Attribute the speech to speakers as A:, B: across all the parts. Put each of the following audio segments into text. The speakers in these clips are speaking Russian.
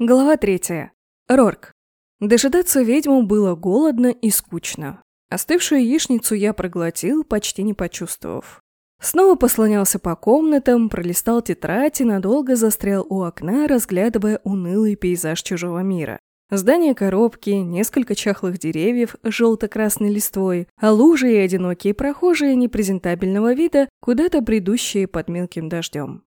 A: Глава третья. Рорк. Дожидаться ведьму было голодно и скучно. Остывшую яичницу я проглотил, почти не почувствовав. Снова послонялся по комнатам, пролистал тетрадь и надолго застрял у окна, разглядывая унылый пейзаж чужого мира. Здание коробки, несколько чахлых деревьев с желто-красной листвой, а лужи и одинокие прохожие непрезентабельного вида, куда-то бредущие под мелким дождем.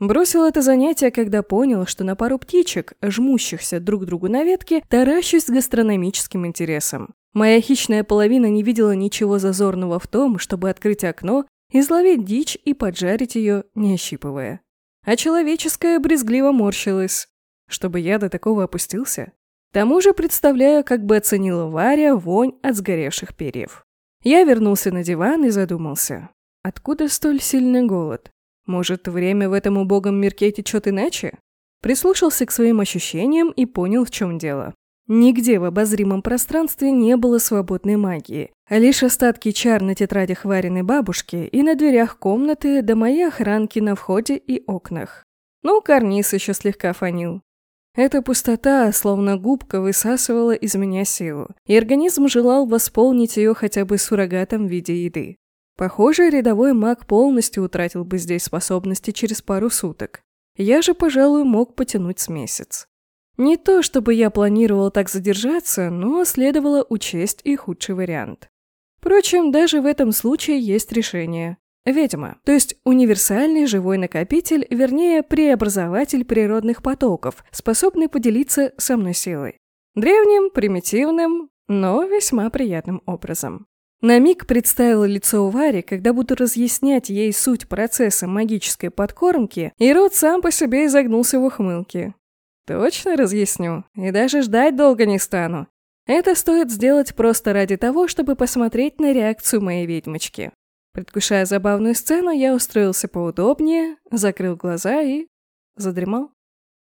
A: Бросил это занятие, когда понял, что на пару птичек, жмущихся друг другу на ветке, таращусь с гастрономическим интересом. Моя хищная половина не видела ничего зазорного в том, чтобы открыть окно, изловить дичь и поджарить ее, не ощипывая. А человеческая брезгливо морщилась. Чтобы я до такого опустился? К тому же представляю, как бы оценила Варя вонь от сгоревших перьев. Я вернулся на диван и задумался. Откуда столь сильный голод? Может, время в этом убогом мирке течет иначе? Прислушался к своим ощущениям и понял, в чем дело. Нигде в обозримом пространстве не было свободной магии, а лишь остатки чар на тетрадях вареной бабушки и на дверях комнаты до моей охранки на входе и окнах. Ну, карниз еще слегка фанил. Эта пустота, словно губка, высасывала из меня силу, и организм желал восполнить ее хотя бы суррогатом в виде еды. Похоже, рядовой маг полностью утратил бы здесь способности через пару суток. Я же, пожалуй, мог потянуть с месяц. Не то, чтобы я планировал так задержаться, но следовало учесть и худший вариант. Впрочем, даже в этом случае есть решение. Ведьма, то есть универсальный живой накопитель, вернее, преобразователь природных потоков, способный поделиться со мной силой. Древним, примитивным, но весьма приятным образом. На миг представила лицо Вари, когда буду разъяснять ей суть процесса магической подкормки, и рот сам по себе изогнулся в ухмылке. Точно разъясню, и даже ждать долго не стану. Это стоит сделать просто ради того, чтобы посмотреть на реакцию моей ведьмочки. Предвкушая забавную сцену, я устроился поудобнее, закрыл глаза и задремал.